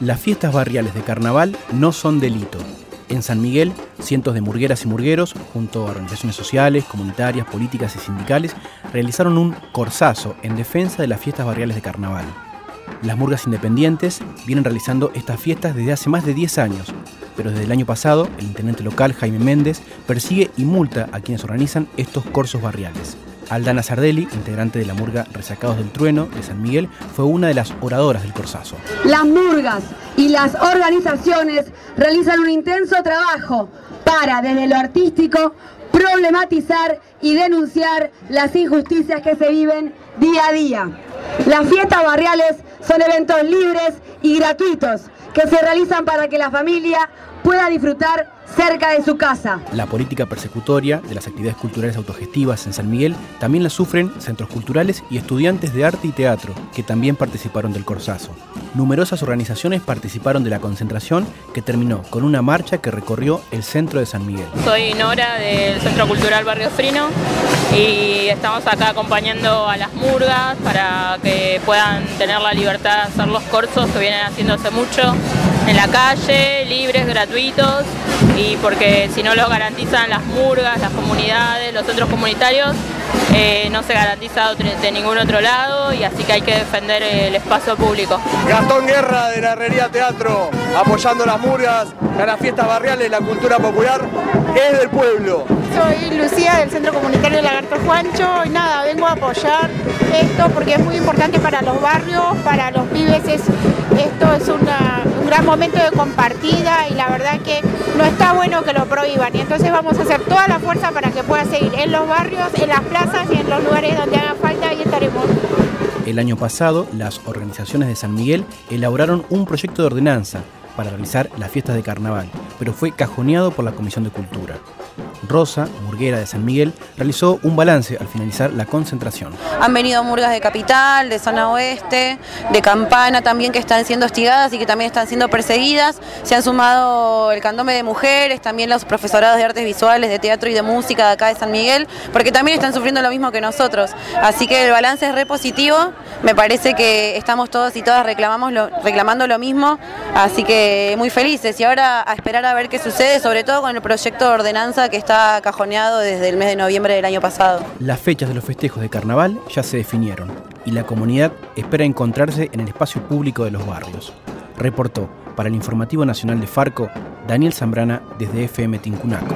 Las fiestas barriales de carnaval no son delito. En San Miguel, cientos de murgueras y murgueros, junto a organizaciones sociales, comunitarias, políticas y sindicales, realizaron un corsazo en defensa de las fiestas barriales de carnaval. Las murgas independientes vienen realizando estas fiestas desde hace más de 10 años, pero desde el año pasado el intendente local Jaime Méndez persigue y multa a quienes organizan estos corsos barriales. Aldana Sardelli, integrante de la murga Resacados del Trueno de San Miguel, fue una de las oradoras del Corsazo. Las murgas y las organizaciones realizan un intenso trabajo para, desde lo artístico, problematizar y denunciar las injusticias que se viven día a día. Las fiestas barriales son eventos libres y gratuitos que se realizan para que la familia pueda disfrutar cerca de su casa. La política persecutoria de las actividades culturales autogestivas en San Miguel también la sufren centros culturales y estudiantes de arte y teatro, que también participaron del Corsazo. Numerosas organizaciones participaron de la concentración que terminó con una marcha que recorrió el centro de San Miguel. Soy Nora del Centro Cultural Barrio Frino y estamos acá acompañando a las murgas para que puedan tener la libertad de hacer los corsos que vienen haciendo hace mucho en la calle, libres, gratuitos y porque si no lo garantizan las murgas, las comunidades, los centros comunitarios, eh, no se garantiza de ningún otro lado y así que hay que defender el espacio público. Gastón Guerra de la Herrería Teatro, apoyando las murgas, a las fiestas barriales, la cultura popular, es del pueblo. Soy Lucía del Centro Comunitario Lagarto Juancho y nada, vengo a apoyar esto porque es muy importante para los barrios, para los pibes, esto es un gran momento de compartida y la verdad que no está bueno que lo prohíban y entonces vamos a hacer toda la fuerza para que pueda seguir en los barrios, en las plazas y en los lugares donde haga falta y estaremos. El año pasado, las organizaciones de San Miguel elaboraron un proyecto de ordenanza para realizar las fiestas de carnaval, pero fue cajoneado por la Comisión de Cultura. Rosa, murguera de San Miguel, realizó un balance al finalizar la concentración. Han venido murgas de Capital, de Zona Oeste, de Campana también que están siendo hostigadas y que también están siendo perseguidas. Se han sumado el candome de mujeres, también los profesorados de artes visuales, de teatro y de música de acá de San Miguel, porque también están sufriendo lo mismo que nosotros. Así que el balance es re positivo, me parece que estamos todos y todas reclamando lo mismo, así que muy felices y ahora a esperar a ver qué sucede, sobre todo con el proyecto de ordenanza que está cajoneado desde el mes de noviembre del año pasado. Las fechas de los festejos de carnaval ya se definieron y la comunidad espera encontrarse en el espacio público de los barrios. Reportó para el Informativo Nacional de Farco Daniel Zambrana desde FM Tincunaco.